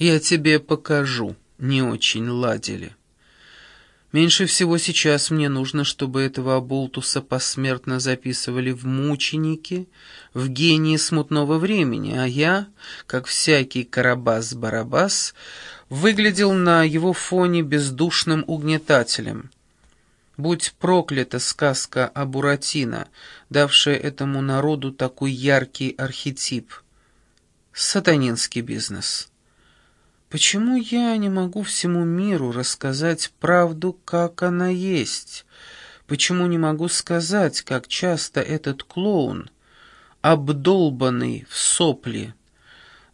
«Я тебе покажу», не очень ладили. Меньше всего сейчас мне нужно, чтобы этого оболтуса посмертно записывали в мученики, в гении смутного времени, а я, как всякий Карабас-Барабас, выглядел на его фоне бездушным угнетателем. Будь проклята сказка о Буратино, давшая этому народу такой яркий архетип. Сатанинский бизнес. Почему я не могу всему миру рассказать правду, как она есть? Почему не могу сказать, как часто этот клоун, обдолбанный в сопли,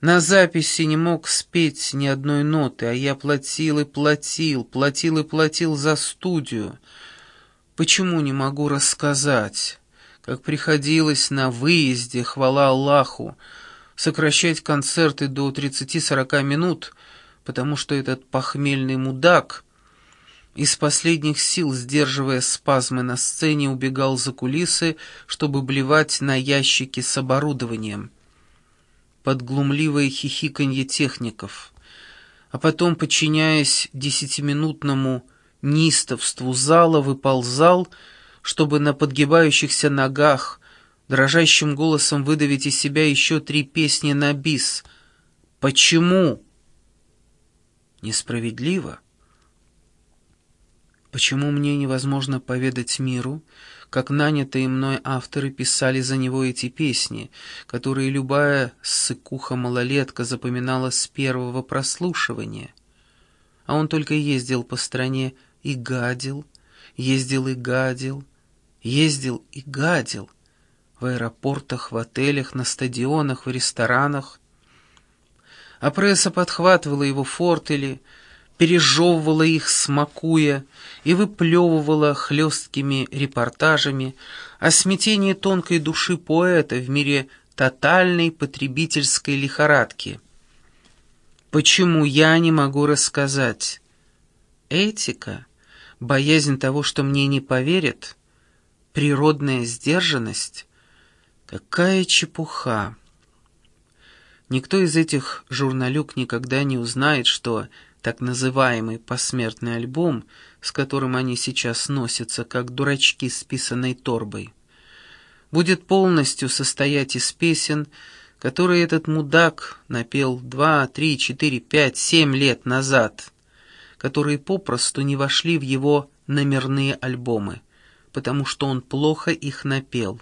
на записи не мог спеть ни одной ноты, а я платил и платил, платил и платил за студию. Почему не могу рассказать, как приходилось на выезде, хвала Аллаху, сокращать концерты до 30-40 минут, потому что этот похмельный мудак, из последних сил сдерживая спазмы на сцене, убегал за кулисы, чтобы блевать на ящики с оборудованием. Под глумливое хихиканье техников. А потом, подчиняясь десятиминутному нистовству зала, выползал, чтобы на подгибающихся ногах дрожащим голосом выдавить из себя еще три песни на бис. «Почему?» Несправедливо. Почему мне невозможно поведать миру, как нанятые мной авторы писали за него эти песни, которые любая ссыкуха-малолетка запоминала с первого прослушивания? А он только ездил по стране и гадил, ездил и гадил, ездил и гадил в аэропортах, в отелях, на стадионах, в ресторанах, а пресса подхватывала его фортели, пережевывала их, смакуя, и выплевывала хлесткими репортажами о смятении тонкой души поэта в мире тотальной потребительской лихорадки. Почему я не могу рассказать? Этика, боязнь того, что мне не поверят, природная сдержанность — какая чепуха! Никто из этих журналюк никогда не узнает, что так называемый посмертный альбом, с которым они сейчас носятся, как дурачки с писаной торбой, будет полностью состоять из песен, которые этот мудак напел два, три, четыре, пять, семь лет назад, которые попросту не вошли в его номерные альбомы, потому что он плохо их напел.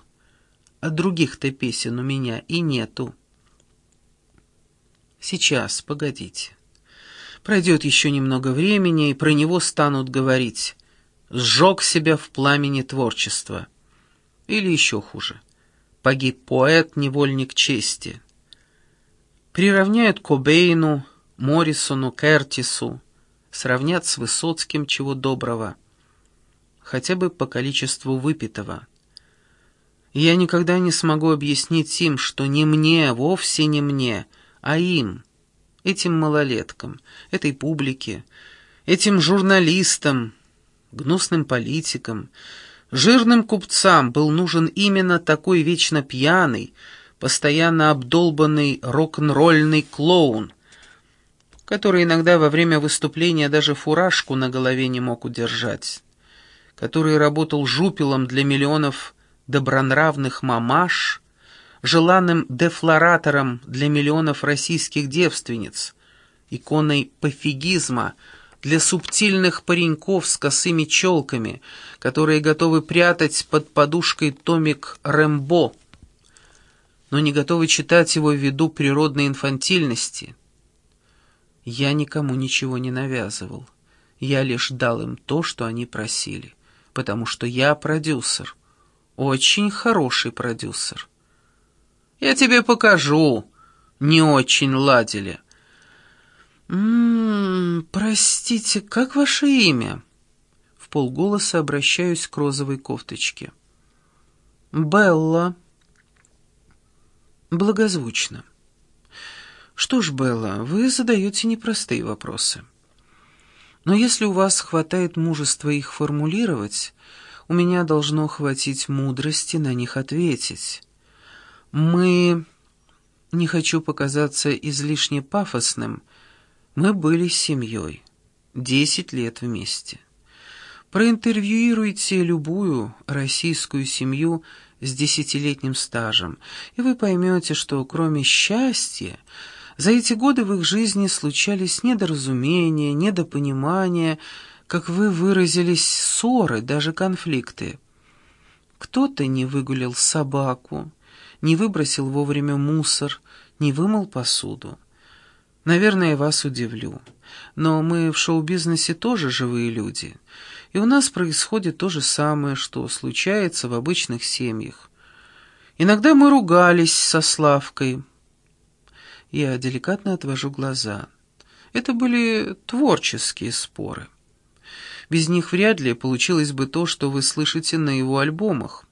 А других-то песен у меня и нету. Сейчас, погодите. Пройдет еще немного времени, и про него станут говорить. Сжег себя в пламени творчества. Или еще хуже. Погиб поэт, невольник чести. Приравняют Кобейну, Моррисону, Кертису. Сравнят с Высоцким, чего доброго. Хотя бы по количеству выпитого. И я никогда не смогу объяснить им, что не мне, вовсе не мне — а им, этим малолеткам, этой публике, этим журналистам, гнусным политикам, жирным купцам был нужен именно такой вечно пьяный, постоянно обдолбанный рок-н-ролльный клоун, который иногда во время выступления даже фуражку на голове не мог удержать, который работал жупелом для миллионов добронравных мамаш, желанным дефлоратором для миллионов российских девственниц, иконой пофигизма для субтильных пареньков с косыми челками, которые готовы прятать под подушкой томик «Рэмбо», но не готовы читать его ввиду природной инфантильности. Я никому ничего не навязывал. Я лишь дал им то, что они просили, потому что я продюсер, очень хороший продюсер. Я тебе покажу. Не очень ладили. «М -м, простите, как ваше имя?» В полголоса обращаюсь к розовой кофточке. «Белла». Благозвучно. «Что ж, Белла, вы задаете непростые вопросы. Но если у вас хватает мужества их формулировать, у меня должно хватить мудрости на них ответить». Мы... Не хочу показаться излишне пафосным, Мы были семьей. Десять лет вместе. Проинтервьюируйте любую российскую семью с десятилетним стажем, и вы поймете, что кроме счастья, за эти годы в их жизни случались недоразумения, недопонимания, как вы выразились, ссоры, даже конфликты. Кто-то не выгулил собаку, не выбросил вовремя мусор, не вымыл посуду. Наверное, я вас удивлю, но мы в шоу-бизнесе тоже живые люди, и у нас происходит то же самое, что случается в обычных семьях. Иногда мы ругались со Славкой. Я деликатно отвожу глаза. Это были творческие споры. Без них вряд ли получилось бы то, что вы слышите на его альбомах.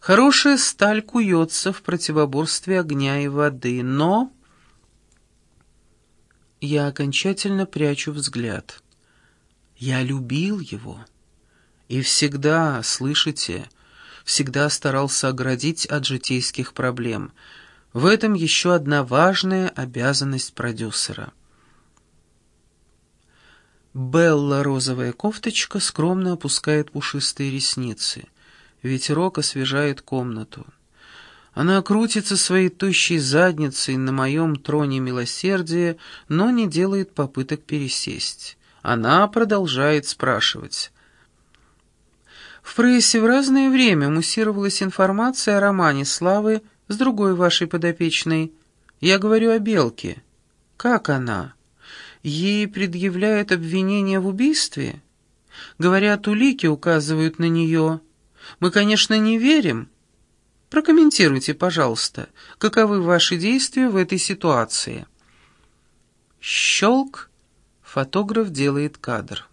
Хорошая сталь куется в противоборстве огня и воды, но... Я окончательно прячу взгляд. Я любил его. И всегда, слышите, всегда старался оградить от житейских проблем. В этом еще одна важная обязанность продюсера. Белла розовая кофточка скромно опускает пушистые ресницы. Ветерок освежает комнату. Она крутится своей тощей задницей на моем троне милосердия, но не делает попыток пересесть. Она продолжает спрашивать. В прессе в разное время муссировалась информация о романе Славы с другой вашей подопечной. Я говорю о Белке. Как она? Ей предъявляют обвинение в убийстве? Говорят, улики указывают на нее. Мы, конечно, не верим, Прокомментируйте, пожалуйста, каковы ваши действия в этой ситуации. Щелк. Фотограф делает кадр.